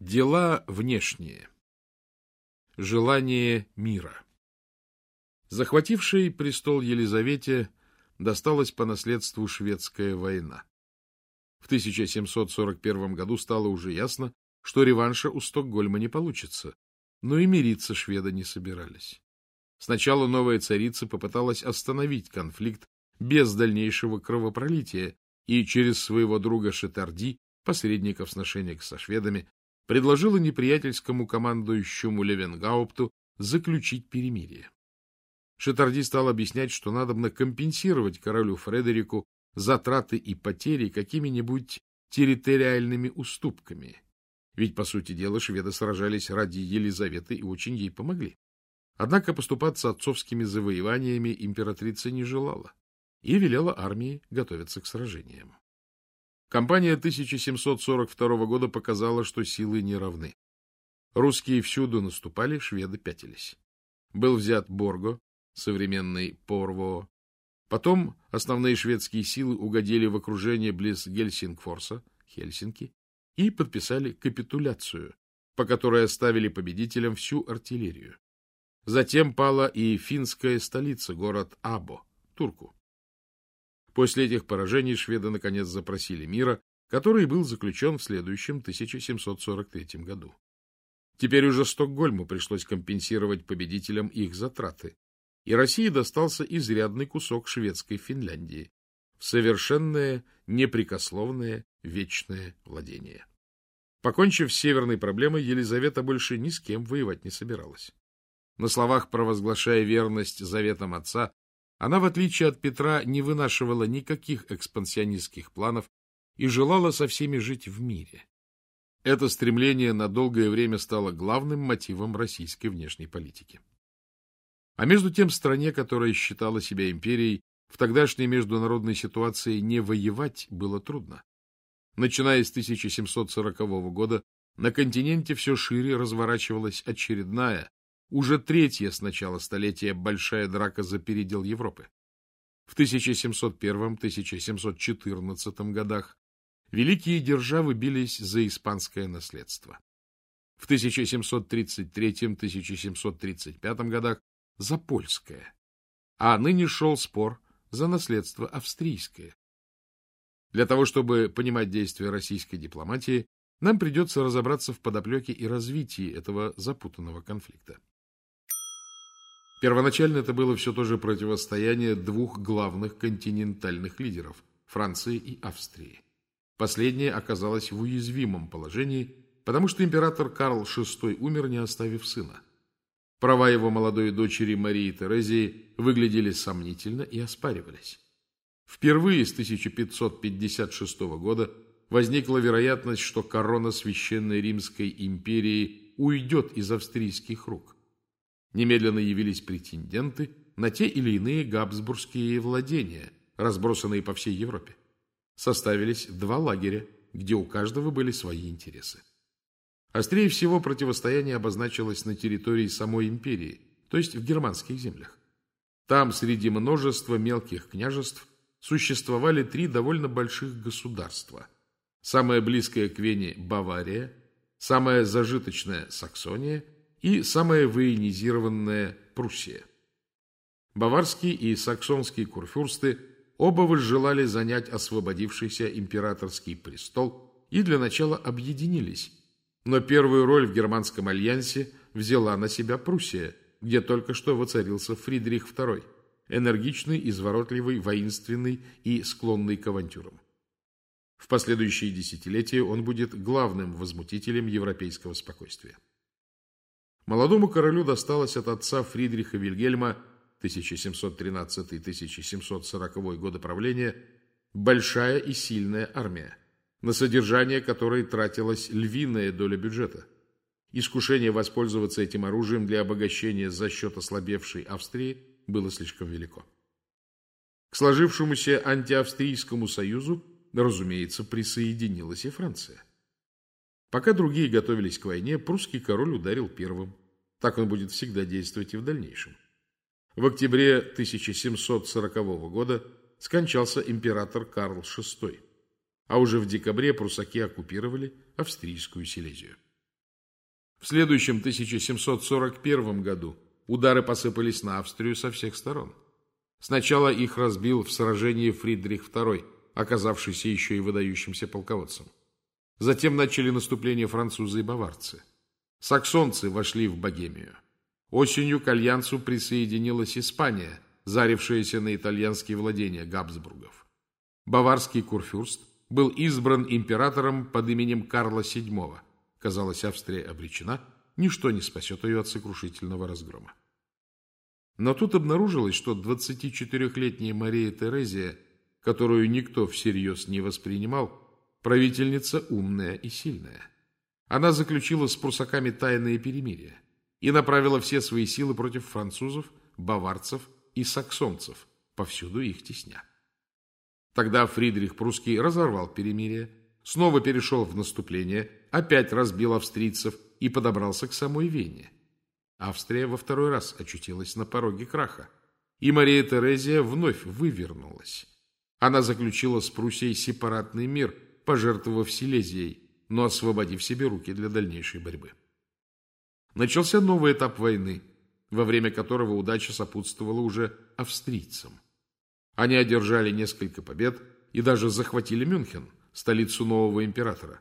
Дела внешние. Желание мира. Захватившей престол Елизавете досталась по наследству шведская война. В 1741 году стало уже ясно, что реванша у Стокгольма не получится, но и мириться шведы не собирались. Сначала новая царица попыталась остановить конфликт без дальнейшего кровопролития и через своего друга Шетарди, посредника в сношениях со шведами, предложила неприятельскому командующему Левенгаупту заключить перемирие. Шетарди стал объяснять, что надо компенсировать королю Фредерику затраты и потери какими-нибудь территориальными уступками. Ведь, по сути дела, шведы сражались ради Елизаветы и очень ей помогли. Однако поступаться отцовскими завоеваниями императрица не желала и велела армии готовиться к сражениям. Кампания 1742 года показала, что силы не равны. Русские всюду наступали, шведы пятились. Был взят Борго, современный Порво. Потом основные шведские силы угодили в окружение близ Гельсингфорса, Хельсинки, и подписали капитуляцию, по которой оставили победителям всю артиллерию. Затем пала и финская столица, город Або, Турку. После этих поражений шведы наконец запросили мира, который был заключен в следующем 1743 году. Теперь уже Стокгольму пришлось компенсировать победителям их затраты, и России достался изрядный кусок шведской Финляндии в совершенное, непрекословное, вечное владение. Покончив с северной проблемой, Елизавета больше ни с кем воевать не собиралась. На словах провозглашая верность заветам отца, она, в отличие от Петра, не вынашивала никаких экспансионистских планов и желала со всеми жить в мире. Это стремление на долгое время стало главным мотивом российской внешней политики. А между тем стране, которая считала себя империей, в тогдашней международной ситуации не воевать было трудно. Начиная с 1740 года на континенте все шире разворачивалась очередная, уже третья с начала столетия большая драка за передел Европы. В 1701-1714 годах великие державы бились за испанское наследство. В 1733-1735 годах за польское, а ныне шел спор за наследство австрийское. Для того, чтобы понимать действия российской дипломатии, нам придется разобраться в подоплеке и развитии этого запутанного конфликта. Первоначально это было все то же противостояние двух главных континентальных лидеров – Франции и Австрии. Последняя оказалась в уязвимом положении, потому что император Карл VI умер, не оставив сына. Права его молодой дочери Марии Терезии выглядели сомнительно и оспаривались. Впервые с 1556 года возникла вероятность, что корона Священной Римской империи уйдет из австрийских рук – Немедленно явились претенденты на те или иные габсбургские владения, разбросанные по всей Европе. Составились два лагеря, где у каждого были свои интересы. Острее всего противостояние обозначилось на территории самой империи, то есть в германских землях. Там среди множества мелких княжеств существовали три довольно больших государства. Самое близкое к Вене – Бавария, самое зажиточное – Саксония – и самая военизированная Пруссия. Баварские и саксонские курфюрсты оба возжелали занять освободившийся императорский престол и для начала объединились, но первую роль в германском альянсе взяла на себя Пруссия, где только что воцарился Фридрих II, энергичный, изворотливый, воинственный и склонный к авантюрам. В последующие десятилетия он будет главным возмутителем европейского спокойствия. Молодому королю досталось от отца Фридриха Вильгельма 1713-1740 годы правления большая и сильная армия, на содержание которой тратилась львиная доля бюджета. Искушение воспользоваться этим оружием для обогащения за счет ослабевшей Австрии было слишком велико. К сложившемуся антиавстрийскому союзу, разумеется, присоединилась и Франция. Пока другие готовились к войне, прусский король ударил первым. Так он будет всегда действовать и в дальнейшем. В октябре 1740 года скончался император Карл VI, а уже в декабре прусаки оккупировали австрийскую Силезию. В следующем 1741 году удары посыпались на Австрию со всех сторон. Сначала их разбил в сражении Фридрих II, оказавшийся еще и выдающимся полководцем. Затем начали наступление французы и баварцы. Саксонцы вошли в Богемию. Осенью к альянсу присоединилась Испания, зарившаяся на итальянские владения Габсбургов. Баварский курфюрст был избран императором под именем Карла VII. Казалось, Австрия обречена, ничто не спасет ее от сокрушительного разгрома. Но тут обнаружилось, что 24-летняя Мария Терезия, которую никто всерьез не воспринимал, правительница умная и сильная. Она заключила с прусаками тайное перемирие и направила все свои силы против французов, баварцев и саксонцев, повсюду их тесня. Тогда Фридрих Прусский разорвал перемирие, снова перешел в наступление, опять разбил австрийцев и подобрался к самой Вене. Австрия во второй раз очутилась на пороге краха, и Мария Терезия вновь вывернулась. Она заключила с Пруссией сепаратный мир, пожертвовав Силезией, но освободив себе руки для дальнейшей борьбы. Начался новый этап войны, во время которого удача сопутствовала уже австрийцам. Они одержали несколько побед и даже захватили Мюнхен, столицу нового императора.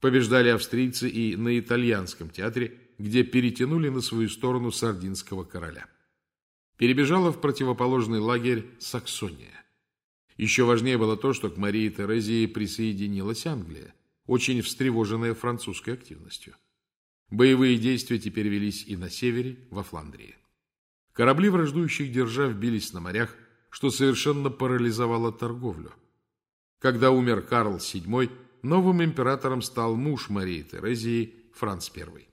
Побеждали австрийцы и на итальянском театре, где перетянули на свою сторону сардинского короля. Перебежала в противоположный лагерь Саксония. Еще важнее было то, что к Марии Терезии присоединилась Англия, очень встревоженная французской активностью. Боевые действия теперь велись и на севере, во Фландрии. Корабли враждующих держав бились на морях, что совершенно парализовало торговлю. Когда умер Карл VII, новым императором стал муж Марии Терезии Франц I.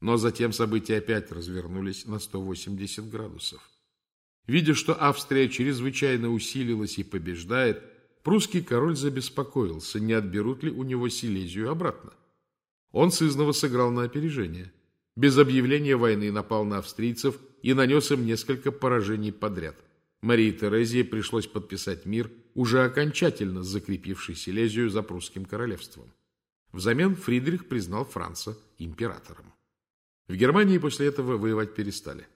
Но затем события опять развернулись на 180 градусов. Видя, что Австрия чрезвычайно усилилась и побеждает, прусский король забеспокоился, не отберут ли у него Силезию обратно. Он сызново сыграл на опережение. Без объявления войны напал на австрийцев и нанес им несколько поражений подряд – Марии Терезии пришлось подписать мир, уже окончательно закрепивший Силезию за прусским королевством. Взамен Фридрих признал Франца императором. В Германии после этого воевать перестали.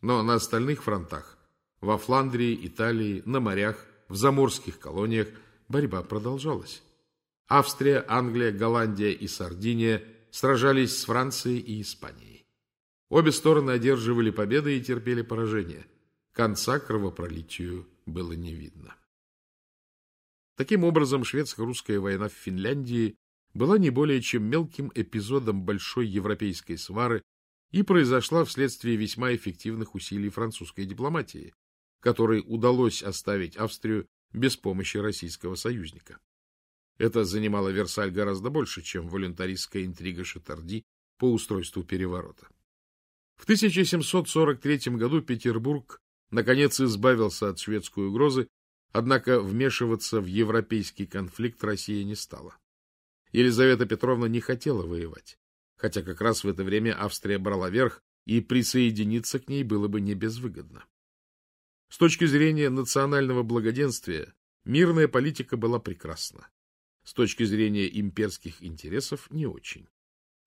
Но на остальных фронтах, во Фландрии, Италии, на морях, в заморских колониях борьба продолжалась. Австрия, Англия, Голландия и Сардиния сражались с Францией и Испанией. Обе стороны одерживали победы и терпели поражение – Конца кровопролитию было не видно. Таким образом, шведско-русская война в Финляндии была не более чем мелким эпизодом большой европейской свары и произошла вследствие весьма эффективных усилий французской дипломатии, которой удалось оставить Австрию без помощи российского союзника. Это занимало Версаль гораздо больше, чем волюнтаристская интрига Шатарди по устройству переворота. В 1743 году Петербург наконец избавился от шведской угрозы, однако вмешиваться в европейский конфликт Россия не стала. Елизавета Петровна не хотела воевать, хотя как раз в это время Австрия брала верх, и присоединиться к ней было бы не безвыгодно. С точки зрения национального благоденствия мирная политика была прекрасна. С точки зрения имперских интересов не очень.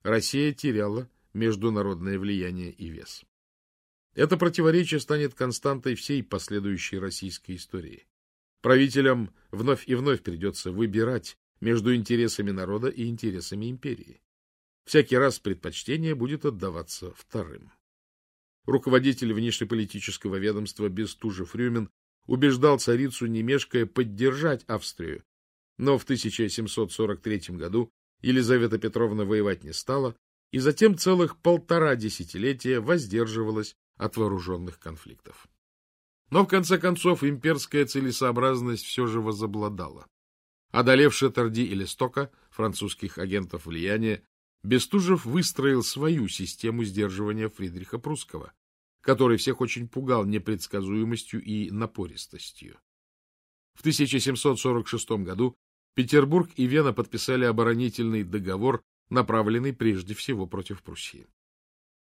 Россия теряла международное влияние и вес. Это противоречие станет константой всей последующей российской истории. Правителям вновь и вновь придется выбирать между интересами народа и интересами империи. Всякий раз предпочтение будет отдаваться вторым. Руководитель внешнеполитического ведомства Бестужев-Рюмин убеждал царицу немешкая поддержать Австрию, но в 1743 году Елизавета Петровна воевать не стала, и затем целых полтора десятилетия воздерживалась от вооруженных конфликтов. Но в конце концов имперская целесообразность все же возобладала. Одолев Шатарди и Листока, французских агентов влияния, Бестужев выстроил свою систему сдерживания Фридриха Прусского, который всех очень пугал непредсказуемостью и напористостью. В 1746 году Петербург и Вена подписали оборонительный договор, направленный прежде всего против Пруссии.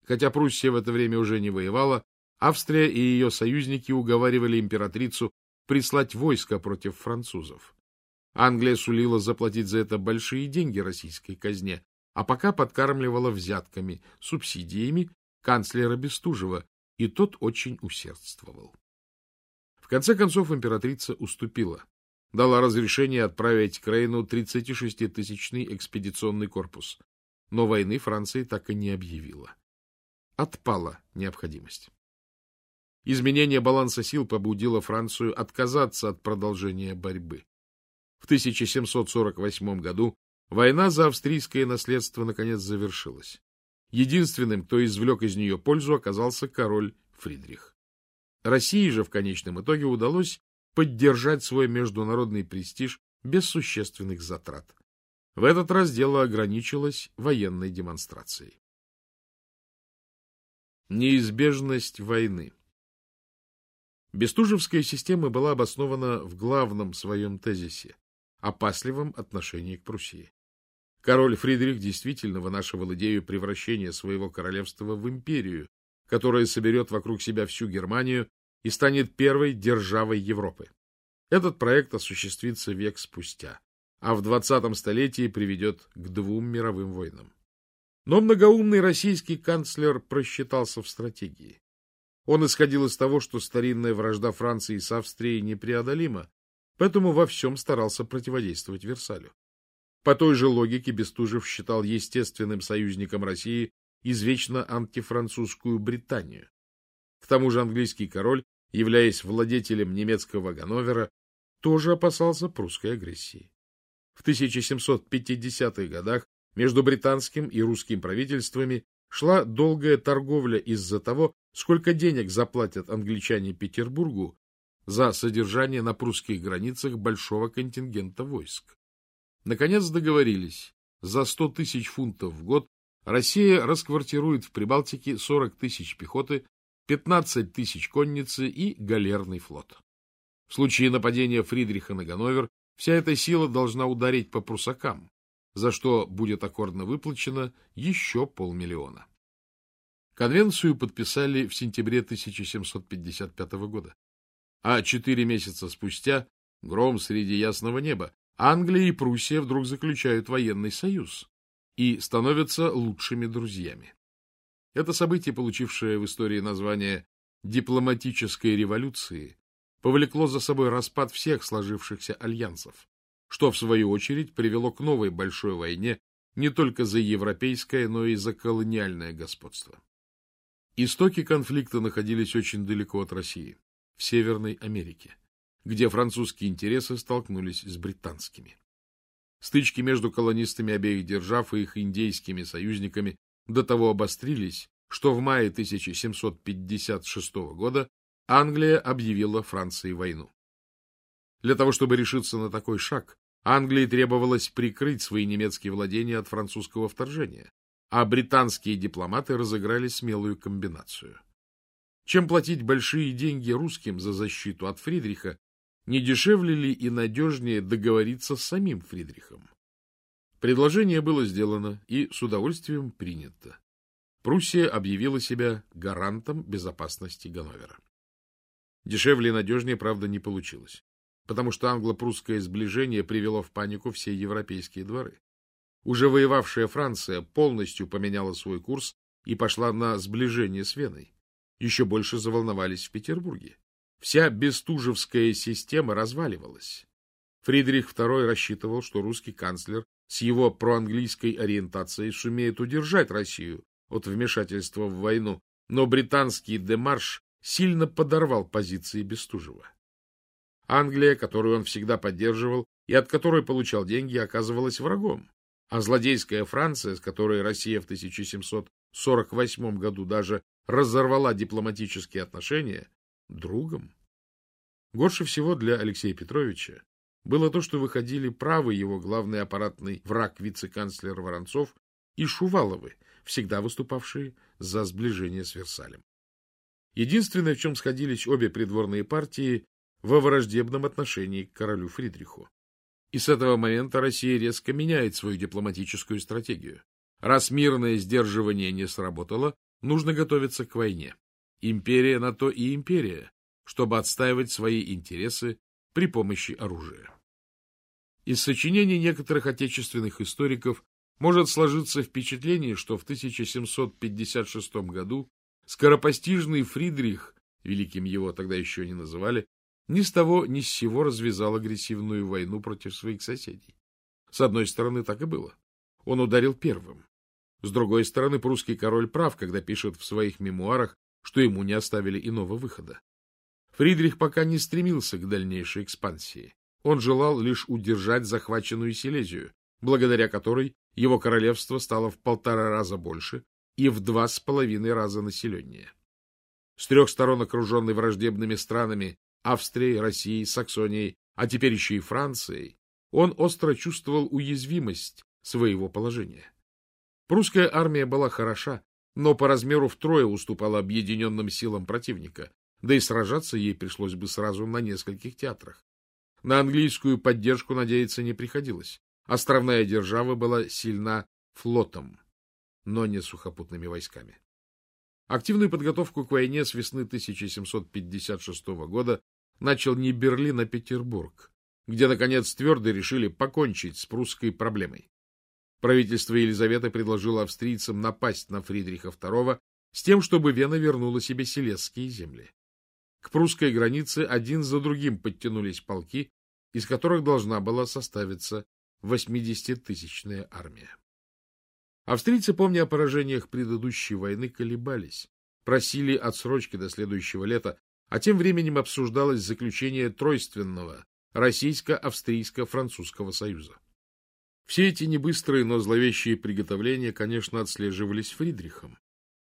Хотя Пруссия в это время уже не воевала, Австрия и ее союзники уговаривали императрицу прислать войско против французов. Англия сулила заплатить за это большие деньги российской казне, а пока подкармливала взятками, субсидиями канцлера Бестужева, и тот очень усердствовал. В конце концов императрица уступила, дала разрешение отправить к Рейну 36-тысячный экспедиционный корпус, но войны Франции так и не объявила. Отпала необходимость. Изменение баланса сил побудило Францию отказаться от продолжения борьбы. В 1748 году война за австрийское наследство наконец завершилась. Единственным, кто извлек из нее пользу, оказался король Фридрих. России же в конечном итоге удалось поддержать свой международный престиж без существенных затрат. В этот раз дело ограничилось военной демонстрацией. Неизбежность войны Бестужевская система была обоснована в главном своем тезисе – опасливом отношении к Пруссии. Король Фридрих действительно вынашивал идею превращения своего королевства в империю, которая соберет вокруг себя всю Германию и станет первой державой Европы. Этот проект осуществится век спустя, а в 20-м столетии приведет к двум мировым войнам. Но многоумный российский канцлер просчитался в стратегии. Он исходил из того, что старинная вражда Франции с Австрией непреодолима, поэтому во всем старался противодействовать Версалю. По той же логике Бестужев считал естественным союзником России извечно антифранцузскую Британию. К тому же английский король, являясь владетелем немецкого Ганновера, тоже опасался прусской агрессии. В 1750-х годах между британским и русским правительствами шла долгая торговля из-за того, сколько денег заплатят англичане Петербургу за содержание на прусских границах большого контингента войск. Наконец договорились. За 100 тысяч фунтов в год Россия расквартирует в Прибалтике 40 тысяч пехоты, 15 тысяч конницы и галерный флот. В случае нападения Фридриха на Ганновер вся эта сила должна ударить по прусакам, за что будет аккордно выплачено еще полмиллиона. Конвенцию подписали в сентябре 1755 года. А четыре месяца спустя, гром среди ясного неба, Англия и Пруссия вдруг заключают военный союз и становятся лучшими друзьями. Это событие, получившее в истории название «дипломатической революции», повлекло за собой распад всех сложившихся альянсов, что, в свою очередь, привело к новой большой войне не только за европейское, но и за колониальное господство. Истоки конфликта находились очень далеко от России, в Северной Америке где французские интересы столкнулись с британскими. Стычки между колонистами обеих держав и их индейскими союзниками до того обострились, что в мае 1756 года Англия объявила Франции войну. Для того, чтобы решиться на такой шаг, Англии требовалось прикрыть свои немецкие владения от французского вторжения, а британские дипломаты разыграли смелую комбинацию. Чем платить большие деньги русским за защиту от Фридриха, не дешевле ли и надежнее договориться с самим Фридрихом? Предложение было сделано и с удовольствием принято. Пруссия объявила себя гарантом безопасности Ганновера. Дешевле и надежнее, правда, не получилось, потому что англо-прусское сближение привело в панику все европейские дворы. Уже воевавшая Франция полностью поменяла свой курс и пошла на сближение с Веной. Еще больше заволновались в Петербурге. Вся бестужевская система разваливалась. Фридрих II рассчитывал, что русский канцлер с его проанглийской ориентацией сумеет удержать Россию от вмешательства в войну, но британский демарш сильно подорвал позиции Бестужева. Англия, которую он всегда поддерживал и от которой получал деньги, оказывалась врагом, а злодейская Франция, с которой Россия в 1748 году даже разорвала дипломатические отношения, другом. Горше всего для Алексея Петровича было то, что выходили правы его главный аппаратный враг вице-канцлер Воронцов и Шуваловы, всегда выступавшие за сближение с Версалем. Единственное, в чем сходились обе придворные партии, во враждебном отношении к королю Фридриху. И с этого момента Россия резко меняет свою дипломатическую стратегию. Раз мирное сдерживание не сработало, нужно готовиться к войне. Империя на то и империя, чтобы отстаивать свои интересы при помощи оружия. Из сочинений некоторых отечественных историков может сложиться впечатление, что в 1756 году скоропостижный Фридрих, великим его тогда еще не называли, ни с того ни с сего развязал агрессивную войну против своих соседей. С одной стороны, так и было. Он ударил первым. С другой стороны, прусский король прав, когда пишет в своих мемуарах, что ему не оставили иного выхода. Фридрих пока не стремился к дальнейшей экспансии. Он желал лишь удержать захваченную Силезию, благодаря которой его королевство стало в полтора раза больше и в два с половиной раза населеннее. С трех сторон окруженный враждебными странами Австрией, Россией, Саксонией, а теперь еще и Францией, он остро чувствовал уязвимость своего положения. Прусская армия была хороша, но по размеру втрое уступала объединенным силам противника, да и сражаться ей пришлось бы сразу на нескольких театрах. На английскую поддержку надеяться не приходилось. Островная держава была сильна флотом, но не сухопутными войсками. Активную подготовку к войне с весны 1756 года начал не Берлин, а Петербург, где, наконец, твердо решили покончить с прусской проблемой. Правительство Елизаветы предложило австрийцам напасть на Фридриха II с тем, чтобы Вена вернула себе селезские земли. К прусской границе один за другим подтянулись полки, из которых должна была составиться 80-тысячная армия. Австрийцы, помня о поражениях предыдущей войны, колебались, просили отсрочки до следующего лета, а тем временем обсуждалось заключение тройственного российско-австрийско-французского союза. Все эти небыстрые, но зловещие приготовления, конечно, отслеживались Фридрихом,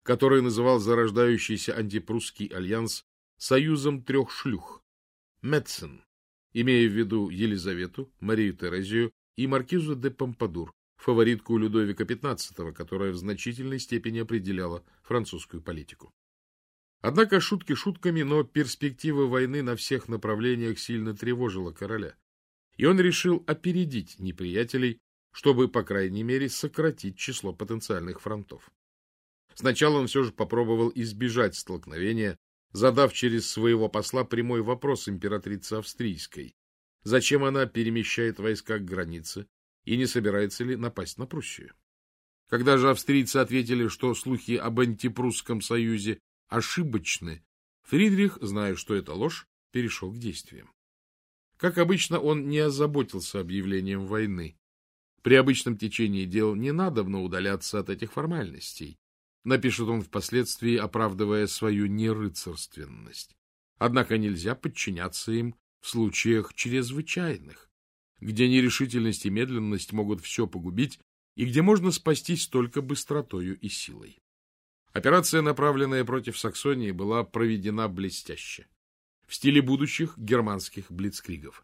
который называл зарождающийся антипрусский альянс союзом трех шлюх – Метцен, имея в виду Елизавету, Марию Терезию и маркизу де Помпадур, фаворитку Людовика XV, которая в значительной степени определяла французскую политику. Однако шутки шутками, но перспектива войны на всех направлениях сильно тревожила короля, и он решил опередить неприятелей, чтобы, по крайней мере, сократить число потенциальных фронтов. Сначала он все же попробовал избежать столкновения, задав через своего посла прямой вопрос императрице австрийской, зачем она перемещает войска к границе и не собирается ли напасть на Пруссию. Когда же австрийцы ответили, что слухи об антипрусском союзе ошибочны, Фридрих, зная, что это ложь, перешел к действиям. Как обычно, он не озаботился объявлением войны. При обычном течении дел не надобно удаляться от этих формальностей, напишет он впоследствии, оправдывая свою нерыцарственность. Однако нельзя подчиняться им в случаях чрезвычайных, где нерешительность и медленность могут все погубить и где можно спастись только быстротою и силой. Операция, направленная против Саксонии, была проведена блестяще, в стиле будущих германских блицкригов.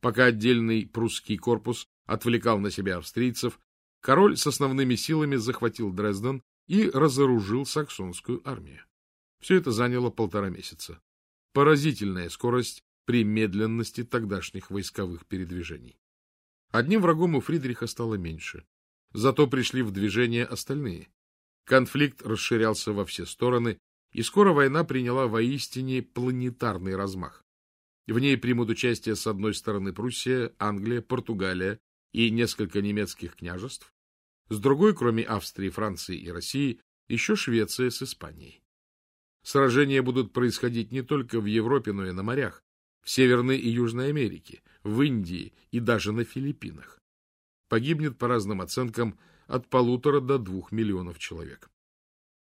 Пока отдельный прусский корпус отвлекал на себя австрийцев, король с основными силами захватил Дрезден и разоружил саксонскую армию. Все это заняло полтора месяца. Поразительная скорость при медленности тогдашних войсковых передвижений. Одним врагом у Фридриха стало меньше. Зато пришли в движение остальные. Конфликт расширялся во все стороны, и скоро война приняла воистине планетарный размах. В ней примут участие с одной стороны Пруссия, Англия, Португалия и несколько немецких княжеств, с другой, кроме Австрии, Франции и России, еще Швеция с Испанией. Сражения будут происходить не только в Европе, но и на морях, в Северной и Южной Америке, в Индии и даже на Филиппинах. Погибнет, по разным оценкам, от полутора до двух миллионов человек.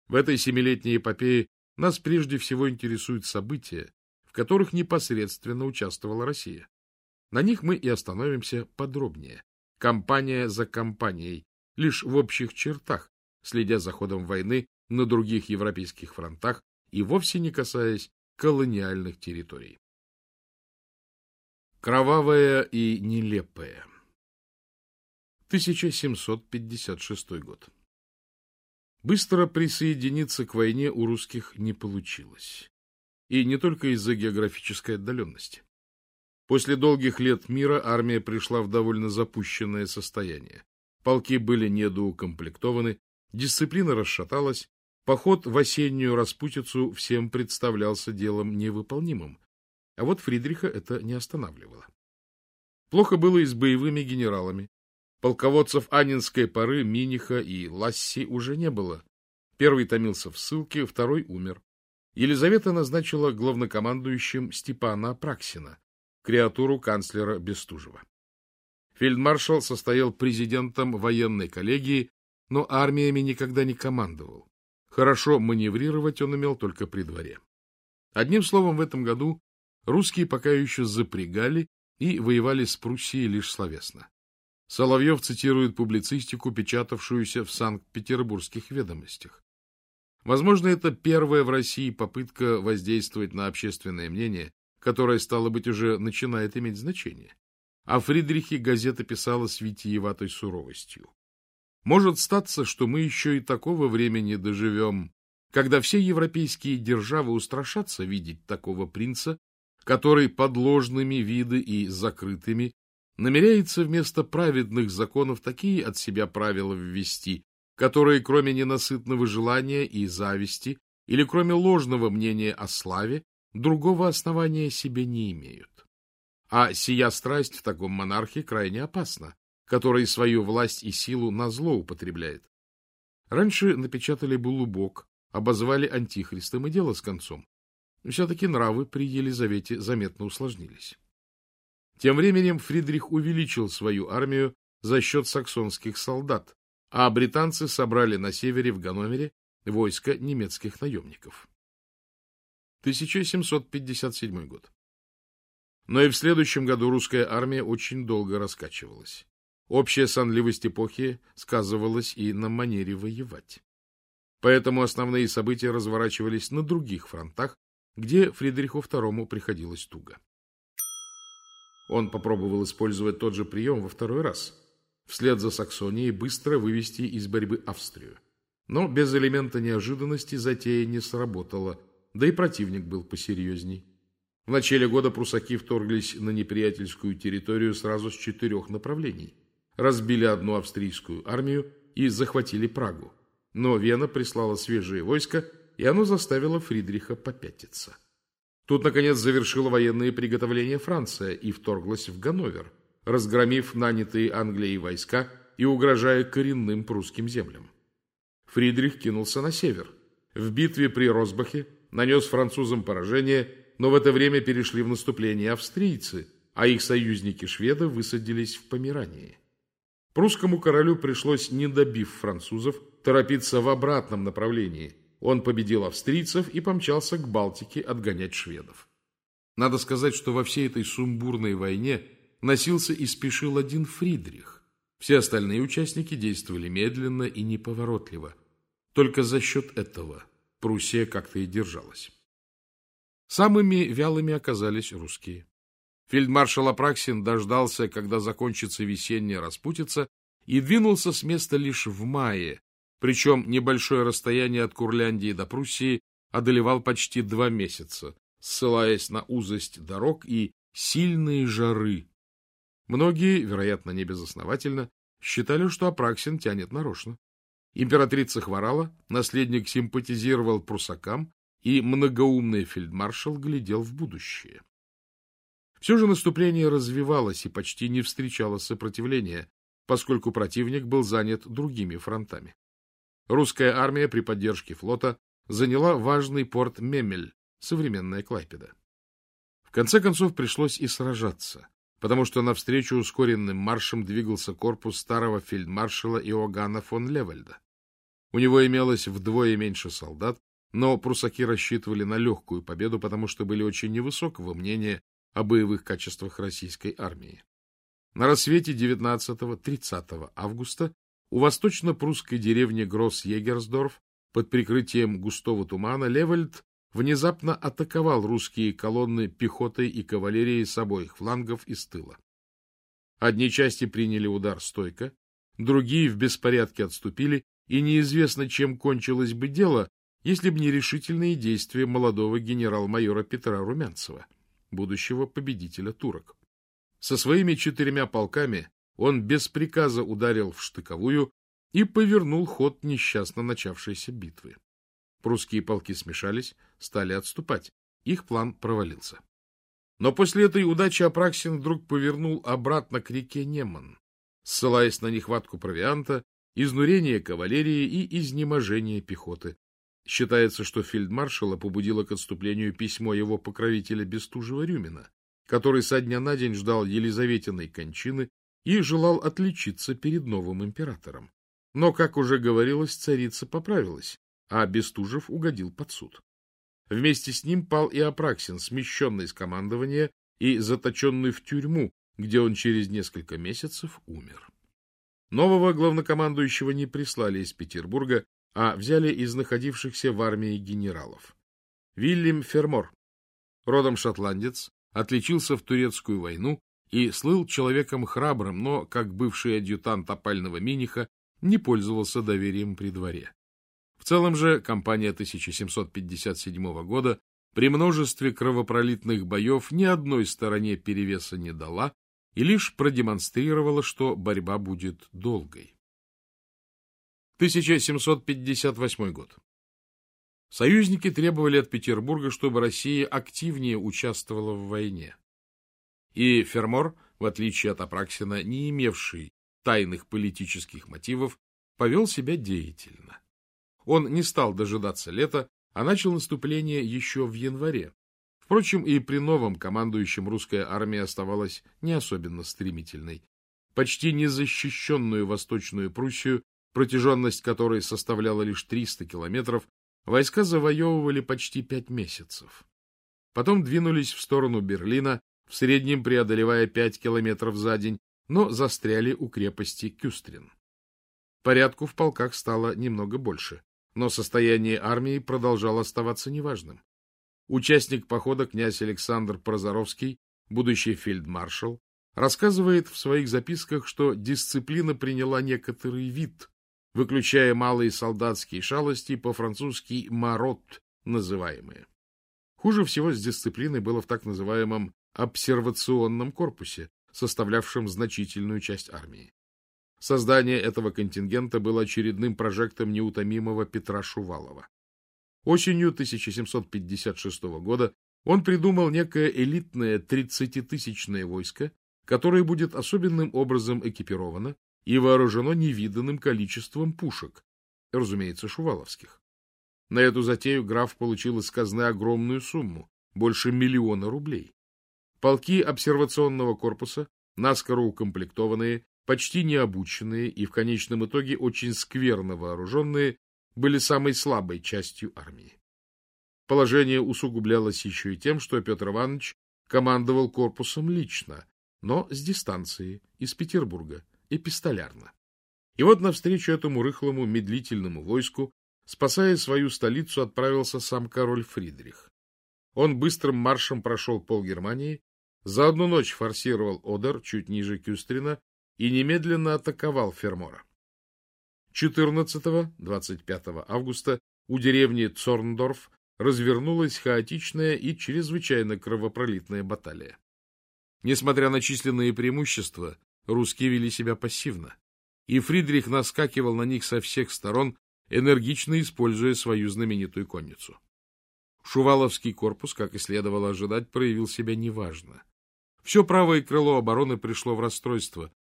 В этой семилетней эпопее нас прежде всего интересуют события, в которых непосредственно участвовала Россия. На них мы и остановимся подробнее, компания за компанией, лишь в общих чертах, следя за ходом войны на других европейских фронтах и вовсе не касаясь колониальных территорий. Кровавая и нелепая 1756 год Быстро присоединиться к войне у русских не получилось. И не только из-за географической отдаленности. После долгих лет мира армия пришла в довольно запущенное состояние. Полки были недоукомплектованы, дисциплина расшаталась, поход в осеннюю распутицу всем представлялся делом невыполнимым. А вот Фридриха это не останавливало. Плохо было и с боевыми генералами. Полководцев Анинской поры Миниха и Ласси уже не было. Первый томился в ссылке, второй умер. Елизавета назначила главнокомандующим Степана Апраксина, креатуру канцлера Бестужева. Фельдмаршал состоял президентом военной коллегии, но армиями никогда не командовал. Хорошо маневрировать он умел только при дворе. Одним словом, в этом году русские пока еще запрягали и воевали с Пруссией лишь словесно. Соловьев цитирует публицистику, печатавшуюся в Санкт-Петербургских ведомостях. Возможно, это первая в России попытка воздействовать на общественное мнение, которое, стало быть, уже начинает иметь значение. О Фридрихе газета писала с витиеватой суровостью. Может статься, что мы еще и такого времени доживем, когда все европейские державы устрашатся видеть такого принца, который под ложными виды и закрытыми намеряется вместо праведных законов такие от себя правила ввести, которые, кроме ненасытного желания и зависти, или кроме ложного мнения о славе, другого основания себе не имеют. А сия страсть в таком монархе крайне опасна, который свою власть и силу на зло употребляет. Раньше напечатали «Булубок», обозвали антихристом, и дело с концом. Все-таки нравы при Елизавете заметно усложнились. Тем временем Фридрих увеличил свою армию за счет саксонских солдат, а британцы собрали на севере в Ганновере войско немецких наемников. 1757 год. Но и в следующем году русская армия очень долго раскачивалась. Общая сонливость эпохи сказывалась и на манере воевать. Поэтому основные события разворачивались на других фронтах, где Фридриху II приходилось туго. Он попробовал использовать тот же прием во второй раз, вслед за Саксонией быстро вывести из борьбы Австрию. Но без элемента неожиданности затея не сработала, да и противник был посерьезней. В начале года прусаки вторглись на неприятельскую территорию сразу с четырех направлений. Разбили одну австрийскую армию и захватили Прагу. Но Вена прислала свежие войска, и оно заставило Фридриха попятиться. Тут, наконец, завершила военные приготовления Франция и вторглась в Ганновер, разгромив нанятые Англией войска и угрожая коренным прусским землям. Фридрих кинулся на север. В битве при Росбахе нанес французам поражение, но в это время перешли в наступление австрийцы, а их союзники-шведы высадились в Померании. Прусскому королю пришлось, не добив французов, торопиться в обратном направлении. Он победил австрийцев и помчался к Балтике отгонять шведов. Надо сказать, что во всей этой сумбурной войне носился и спешил один Фридрих. Все остальные участники действовали медленно и неповоротливо. Только за счет этого Пруссия как-то и держалась. Самыми вялыми оказались русские. Фельдмаршал Апраксин дождался, когда закончится весенняя распутица, и двинулся с места лишь в мае, причем небольшое расстояние от Курляндии до Пруссии одолевал почти два месяца, ссылаясь на узость дорог и сильные жары. Многие, вероятно, не безосновательно, считали, что Апраксин тянет нарочно. Императрица хворала, наследник симпатизировал прусакам, и многоумный фельдмаршал глядел в будущее. Все же наступление развивалось и почти не встречало сопротивления, поскольку противник был занят другими фронтами. Русская армия при поддержке флота заняла важный порт Мемель, современная Клайпеда. В конце концов пришлось и сражаться, потому что навстречу ускоренным маршем двигался корпус старого фельдмаршала Иоганна фон Левельда. У него имелось вдвое меньше солдат, но прусаки рассчитывали на легкую победу, потому что были очень невысокого мнения о боевых качествах российской армии. На рассвете 19-30 августа у восточно-прусской деревни Гросс-Егерсдорф под прикрытием густого тумана Левельд внезапно атаковал русские колонны пехотой и кавалерией с обоих флангов и с тыла. Одни части приняли удар стойко, другие в беспорядке отступили и неизвестно, чем кончилось бы дело, если бы не решительные действия молодого генерал-майора Петра Румянцева, будущего победителя турок. Со своими четырьмя полками он без приказа ударил в штыковую и повернул ход несчастно начавшейся битвы. Прусские полки смешались, стали отступать. Их план провалился. Но после этой удачи Апраксин вдруг повернул обратно к реке Неман, ссылаясь на нехватку провианта, изнурение кавалерии и изнеможение пехоты. Считается, что фельдмаршала побудило к отступлению письмо его покровителя Бестужева-Рюмина, который со дня на день ждал Елизаветиной кончины и желал отличиться перед новым императором. Но, как уже говорилось, царица поправилась, а Бестужев угодил под суд. Вместе с ним пал и Апраксин, смещенный с командования и заточенный в тюрьму, где он через несколько месяцев умер. Нового главнокомандующего не прислали из Петербурга, а взяли из находившихся в армии генералов. Вильям Фермор, родом шотландец, отличился в турецкую войну и слыл человеком храбрым, но, как бывший адъютант опального Миниха, не пользовался доверием при дворе. В целом же кампания 1757 года при множестве кровопролитных боев ни одной стороне перевеса не дала и лишь продемонстрировала, что борьба будет долгой. 1758 год. Союзники требовали от Петербурга, чтобы Россия активнее участвовала в войне. И Фермор, в отличие от Апраксина, не имевший тайных политических мотивов, повел себя деятельно. Он не стал дожидаться лета, а начал наступление еще в январе. Впрочем, и при новом командующем русская армия оставалась не особенно стремительной. Почти незащищенную Восточную Пруссию, протяженность которой составляла лишь 300 километров, войска завоевывали почти пять месяцев. Потом двинулись в сторону Берлина, в среднем преодолевая 5 километров за день, но застряли у крепости Кюстрин. Порядку в полках стало немного больше но состояние армии продолжало оставаться неважным. Участник похода князь Александр Прозоровский, будущий фельдмаршал, рассказывает в своих записках, что дисциплина приняла некоторый вид, выключая малые солдатские шалости, по-французски «марот» называемые. Хуже всего с дисциплиной было в так называемом обсервационном корпусе, составлявшем значительную часть армии. Создание этого контингента было очередным прожектом неутомимого Петра Шувалова. Осенью 1756 года он придумал некое элитное 30-тысячное войско, которое будет особенным образом экипировано и вооружено невиданным количеством пушек, разумеется, шуваловских. На эту затею граф получил из казны огромную сумму, больше миллиона рублей. Полки обсервационного корпуса, наскоро укомплектованные, почти необученные и в конечном итоге очень скверно вооруженные, были самой слабой частью армии. Положение усугублялось еще и тем, что Петр Иванович командовал корпусом лично, но с дистанции, из Петербурга, эпистолярно. И вот навстречу этому рыхлому медлительному войску, спасая свою столицу, отправился сам король Фридрих. Он быстрым маршем прошел пол Германии, за одну ночь форсировал Одер чуть ниже Кюстрина и немедленно атаковал Фермора. 14-25 августа у деревни Цорндорф развернулась хаотичная и чрезвычайно кровопролитная баталия. Несмотря на численные преимущества, русские вели себя пассивно, и Фридрих наскакивал на них со всех сторон, энергично используя свою знаменитую конницу. Шуваловский корпус, как и следовало ожидать, проявил себя неважно. Все правое крыло обороны пришло в расстройство,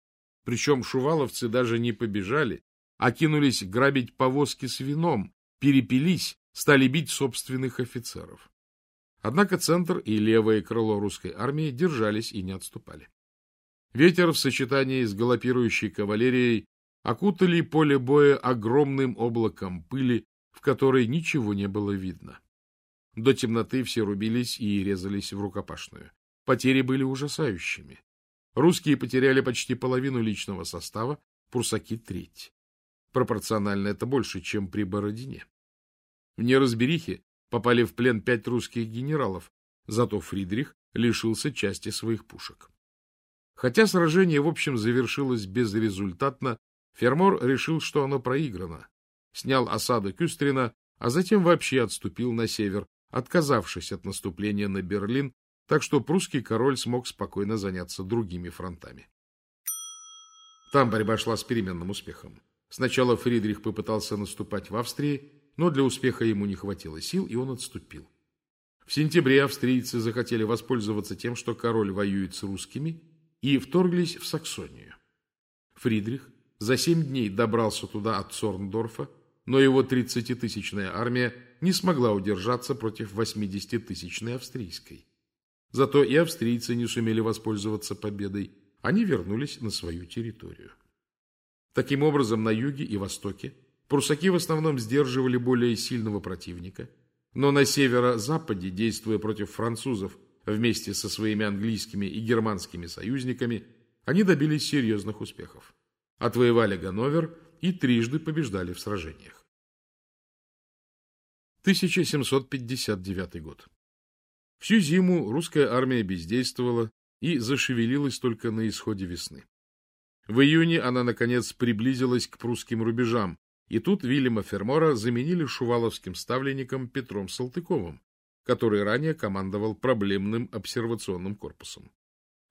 причем шуваловцы даже не побежали, а кинулись грабить повозки с вином, перепились, стали бить собственных офицеров. Однако центр и левое крыло русской армии держались и не отступали. Ветер в сочетании с галопирующей кавалерией окутали поле боя огромным облаком пыли, в которой ничего не было видно. До темноты все рубились и резались в рукопашную. Потери были ужасающими. Русские потеряли почти половину личного состава, прусаки — треть. Пропорционально это больше, чем при Бородине. В неразберихе попали в плен пять русских генералов, зато Фридрих лишился части своих пушек. Хотя сражение, в общем, завершилось безрезультатно, Фермор решил, что оно проиграно, снял осаду Кюстрина, а затем вообще отступил на север, отказавшись от наступления на Берлин так что прусский король смог спокойно заняться другими фронтами. Там борьба шла с переменным успехом. Сначала Фридрих попытался наступать в Австрии, но для успеха ему не хватило сил, и он отступил. В сентябре австрийцы захотели воспользоваться тем, что король воюет с русскими, и вторглись в Саксонию. Фридрих за семь дней добрался туда от Цорндорфа, но его 30-тысячная армия не смогла удержаться против 80-тысячной австрийской. Зато и австрийцы не сумели воспользоваться победой, они вернулись на свою территорию. Таким образом, на юге и востоке прусаки в основном сдерживали более сильного противника, но на северо-западе, действуя против французов вместе со своими английскими и германскими союзниками, они добились серьезных успехов. Отвоевали Ганновер и трижды побеждали в сражениях. 1759 год. Всю зиму русская армия бездействовала и зашевелилась только на исходе весны. В июне она, наконец, приблизилась к прусским рубежам, и тут Вильяма Фермора заменили шуваловским ставленником Петром Салтыковым, который ранее командовал проблемным обсервационным корпусом.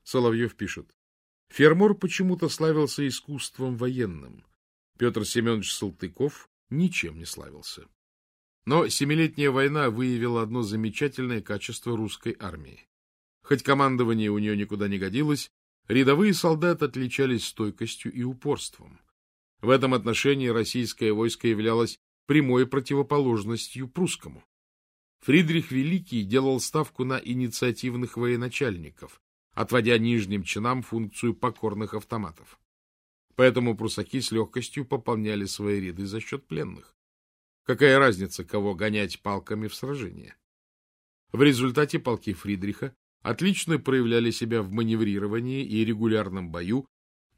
Соловьев пишет, Фермор почему-то славился искусством военным. Петр Семенович Салтыков ничем не славился. Но Семилетняя война выявила одно замечательное качество русской армии. Хоть командование у нее никуда не годилось, рядовые солдаты отличались стойкостью и упорством. В этом отношении российское войско являлось прямой противоположностью прусскому. Фридрих Великий делал ставку на инициативных военачальников, отводя нижним чинам функцию покорных автоматов. Поэтому прусаки с легкостью пополняли свои ряды за счет пленных. Какая разница, кого гонять палками в сражение? В результате полки Фридриха отлично проявляли себя в маневрировании и регулярном бою,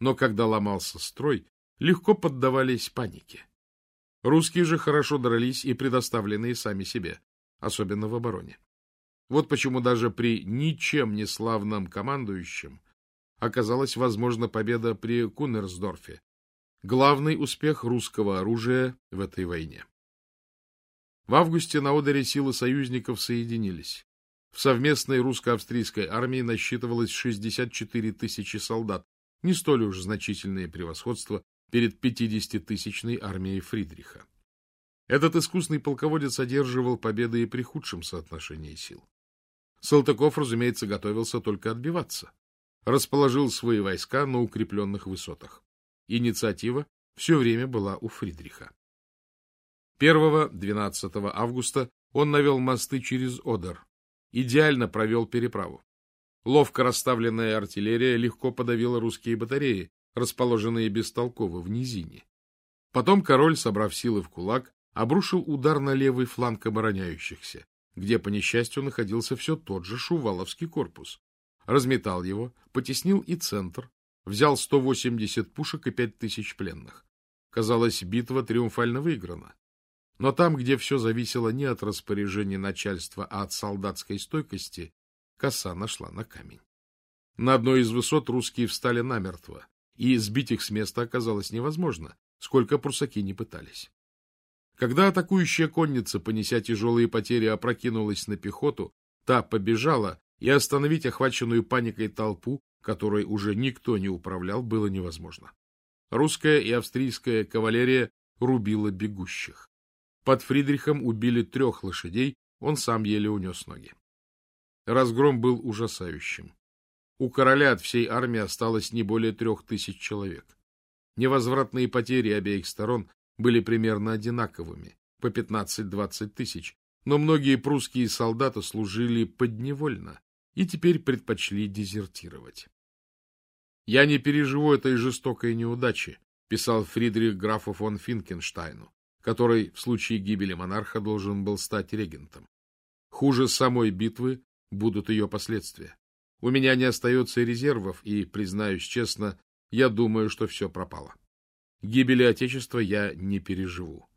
но когда ломался строй, легко поддавались панике. Русские же хорошо дрались и предоставленные сами себе, особенно в обороне. Вот почему даже при ничем не славном командующем оказалась возможна победа при Кунерсдорфе, главный успех русского оружия в этой войне. В августе на Одере силы союзников соединились. В совместной русско-австрийской армии насчитывалось 64 тысячи солдат, не столь уж значительное превосходство перед 50-тысячной армией Фридриха. Этот искусный полководец одерживал победы и при худшем соотношении сил. Салтыков, разумеется, готовился только отбиваться. Расположил свои войска на укрепленных высотах. Инициатива все время была у Фридриха. 1-12 августа он навел мосты через Одер, идеально провел переправу. Ловко расставленная артиллерия легко подавила русские батареи, расположенные бестолково в низине. Потом король, собрав силы в кулак, обрушил удар на левый фланг обороняющихся, где, по несчастью, находился все тот же Шуваловский корпус. Разметал его, потеснил и центр, взял 180 пушек и 5000 пленных. Казалось, битва триумфально выиграна. Но там, где все зависело не от распоряжения начальства, а от солдатской стойкости, коса нашла на камень. На одной из высот русские встали намертво, и сбить их с места оказалось невозможно, сколько прусаки не пытались. Когда атакующая конница, понеся тяжелые потери, опрокинулась на пехоту, та побежала, и остановить охваченную паникой толпу, которой уже никто не управлял, было невозможно. Русская и австрийская кавалерия рубила бегущих. Под Фридрихом убили трех лошадей, он сам еле унес ноги. Разгром был ужасающим. У короля от всей армии осталось не более трех тысяч человек. Невозвратные потери обеих сторон были примерно одинаковыми, по 15-20 тысяч, но многие прусские солдаты служили подневольно и теперь предпочли дезертировать. «Я не переживу этой жестокой неудачи», — писал Фридрих графу фон Финкенштайну который в случае гибели монарха должен был стать регентом. Хуже самой битвы будут ее последствия. У меня не остается резервов, и, признаюсь честно, я думаю, что все пропало. Гибели Отечества я не переживу.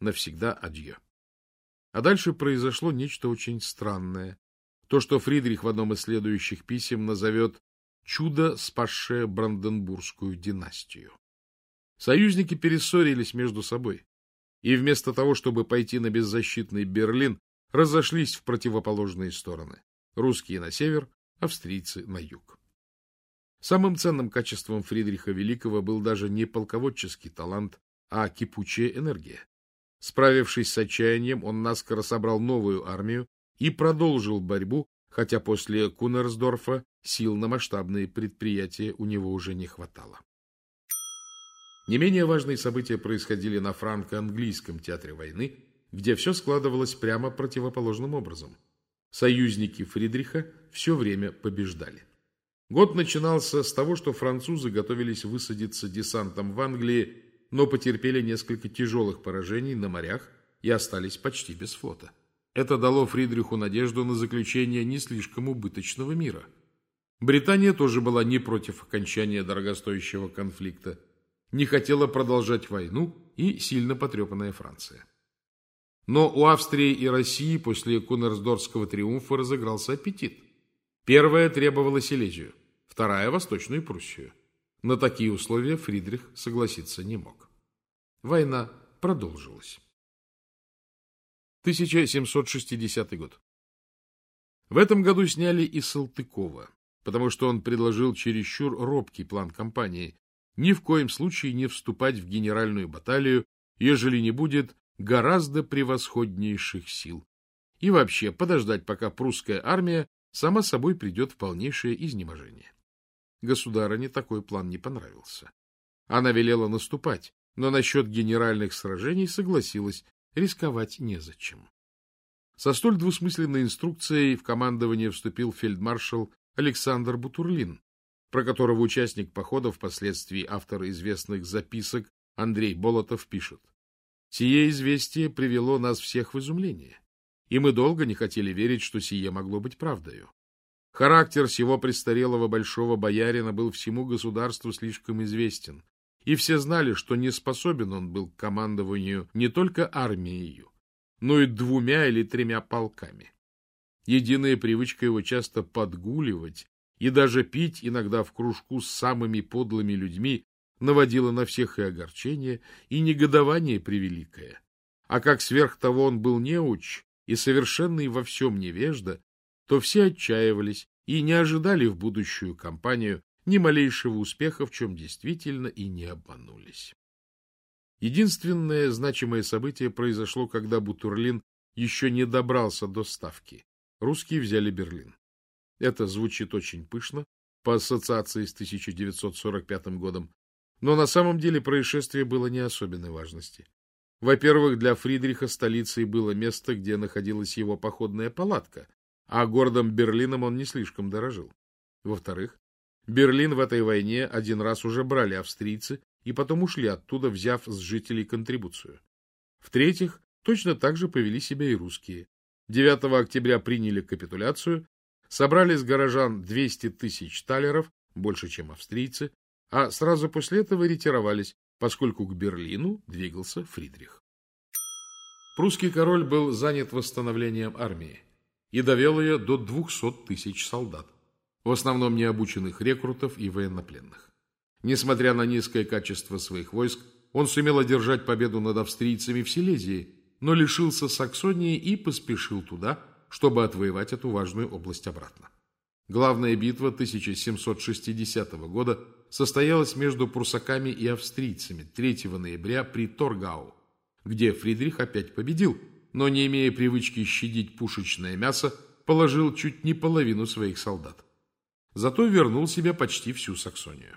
Навсегда адье. А дальше произошло нечто очень странное. То, что Фридрих в одном из следующих писем назовет «чудо, спасшее Бранденбургскую династию». Союзники перессорились между собой и вместо того, чтобы пойти на беззащитный Берлин, разошлись в противоположные стороны. Русские на север, австрийцы на юг. Самым ценным качеством Фридриха Великого был даже не полководческий талант, а кипучая энергия. Справившись с отчаянием, он наскоро собрал новую армию и продолжил борьбу, хотя после Кунерсдорфа сил на масштабные предприятия у него уже не хватало. Не менее важные события происходили на франко-английском театре войны, где все складывалось прямо противоположным образом. Союзники Фридриха все время побеждали. Год начинался с того, что французы готовились высадиться десантом в Англии, но потерпели несколько тяжелых поражений на морях и остались почти без флота. Это дало Фридриху надежду на заключение не слишком убыточного мира. Британия тоже была не против окончания дорогостоящего конфликта, не хотела продолжать войну и сильно потрепанная Франция. Но у Австрии и России после Кунерсдорфского триумфа разыгрался аппетит. Первая требовала Силезию, вторая – Восточную Пруссию. На такие условия Фридрих согласиться не мог. Война продолжилась. 1760 год. В этом году сняли и Салтыкова, потому что он предложил чересчур робкий план кампании, ни в коем случае не вступать в генеральную баталию, ежели не будет гораздо превосходнейших сил. И вообще подождать, пока прусская армия сама собой придет в полнейшее изнеможение. Государыне такой план не понравился. Она велела наступать, но насчет генеральных сражений согласилась, рисковать незачем. Со столь двусмысленной инструкцией в командование вступил фельдмаршал Александр Бутурлин, про которого участник похода, впоследствии автор известных записок Андрей Болотов пишет. Сие известие привело нас всех в изумление, и мы долго не хотели верить, что сие могло быть правдою. Характер сего престарелого большого боярина был всему государству слишком известен, и все знали, что не способен он был к командованию не только армией, но и двумя или тремя полками. Единая привычка его часто подгуливать и даже пить иногда в кружку с самыми подлыми людьми наводило на всех и огорчение, и негодование превеликое. А как сверх того он был неуч и совершенный во всем невежда, то все отчаивались и не ожидали в будущую кампанию ни малейшего успеха, в чем действительно и не обманулись. Единственное значимое событие произошло, когда Бутурлин еще не добрался до Ставки. Русские взяли Берлин. Это звучит очень пышно, по ассоциации с 1945 годом, но на самом деле происшествие было не особенной важности. Во-первых, для Фридриха столицей было место, где находилась его походная палатка, а городом Берлином он не слишком дорожил. Во-вторых, Берлин в этой войне один раз уже брали австрийцы и потом ушли оттуда, взяв с жителей контрибуцию. В-третьих, точно так же повели себя и русские. 9 октября приняли капитуляцию, собрали с горожан 200 тысяч талеров, больше, чем австрийцы, а сразу после этого ретировались, поскольку к Берлину двигался Фридрих. Прусский король был занят восстановлением армии и довел ее до 200 тысяч солдат, в основном необученных рекрутов и военнопленных. Несмотря на низкое качество своих войск, он сумел одержать победу над австрийцами в Силезии, но лишился Саксонии и поспешил туда, чтобы отвоевать эту важную область обратно. Главная битва 1760 года состоялась между прусаками и австрийцами 3 ноября при Торгау, где Фридрих опять победил, но, не имея привычки щадить пушечное мясо, положил чуть не половину своих солдат. Зато вернул себе почти всю Саксонию.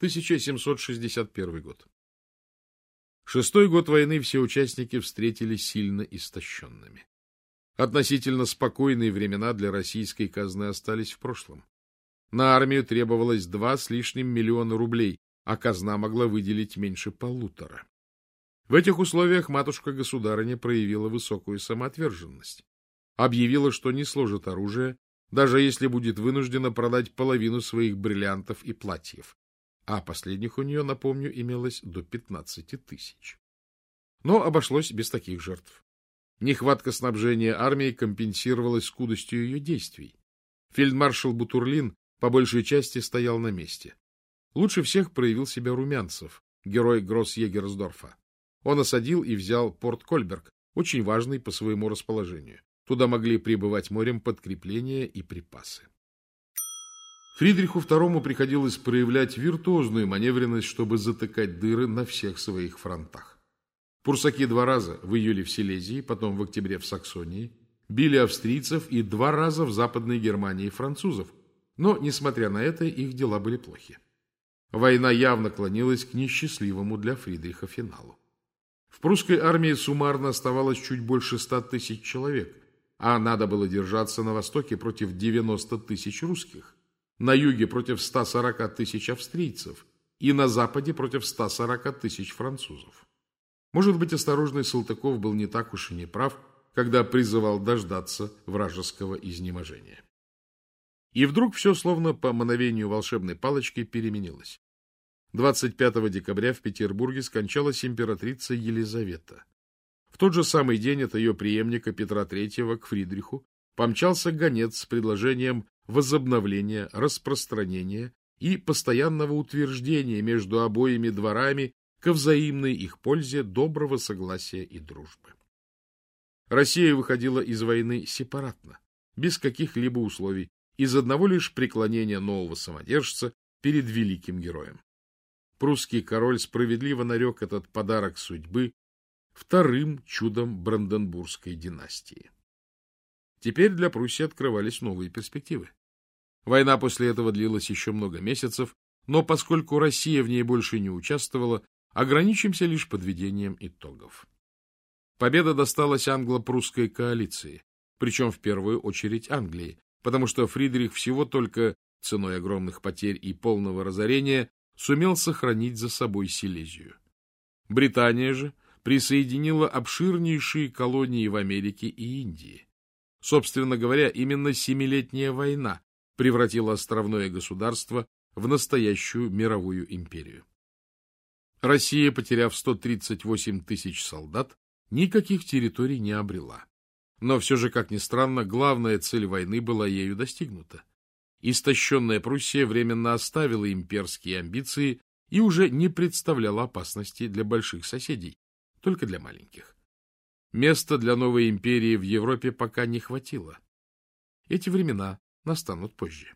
1761 год. Шестой год войны все участники встретили сильно истощенными. Относительно спокойные времена для российской казны остались в прошлом. На армию требовалось два с лишним миллиона рублей, а казна могла выделить меньше полутора. В этих условиях матушка-государыня проявила высокую самоотверженность. Объявила, что не сложит оружие, даже если будет вынуждена продать половину своих бриллиантов и платьев. А последних у нее, напомню, имелось до 15 тысяч. Но обошлось без таких жертв. Нехватка снабжения армии компенсировалась скудостью ее действий. Фельдмаршал Бутурлин по большей части стоял на месте. Лучше всех проявил себя Румянцев, герой Гросс-Егерсдорфа. Он осадил и взял порт Кольберг, очень важный по своему расположению. Туда могли прибывать морем подкрепления и припасы. Фридриху II приходилось проявлять виртуозную маневренность, чтобы затыкать дыры на всех своих фронтах. Пурсаки два раза в июле в Силезии, потом в октябре в Саксонии, били австрийцев и два раза в Западной Германии французов, но, несмотря на это, их дела были плохи. Война явно клонилась к несчастливому для Фридриха финалу. В прусской армии суммарно оставалось чуть больше ста тысяч человек, а надо было держаться на востоке против 90 тысяч русских, на юге против 140 тысяч австрийцев и на западе против 140 тысяч французов. Может быть, осторожный Салтыков был не так уж и не прав, когда призывал дождаться вражеского изнеможения. И вдруг все словно по мановению волшебной палочки переменилось. 25 декабря в Петербурге скончалась императрица Елизавета. В тот же самый день от ее преемника Петра III к Фридриху помчался гонец с предложением возобновления, распространения и постоянного утверждения между обоими дворами ко взаимной их пользе доброго согласия и дружбы. Россия выходила из войны сепаратно, без каких-либо условий, из одного лишь преклонения нового самодержца перед великим героем. Прусский король справедливо нарек этот подарок судьбы вторым чудом Бранденбургской династии. Теперь для Пруссии открывались новые перспективы. Война после этого длилась еще много месяцев, но поскольку Россия в ней больше не участвовала, ограничимся лишь подведением итогов. Победа досталась англо-прусской коалиции, причем в первую очередь Англии, потому что Фридрих всего только ценой огромных потерь и полного разорения сумел сохранить за собой Силезию. Британия же присоединила обширнейшие колонии в Америке и Индии. Собственно говоря, именно Семилетняя война превратила островное государство в настоящую мировую империю. Россия, потеряв 138 тысяч солдат, никаких территорий не обрела. Но все же, как ни странно, главная цель войны была ею достигнута. Истощенная Пруссия временно оставила имперские амбиции и уже не представляла опасности для больших соседей, только для маленьких. Места для новой империи в Европе пока не хватило. Эти времена настанут позже.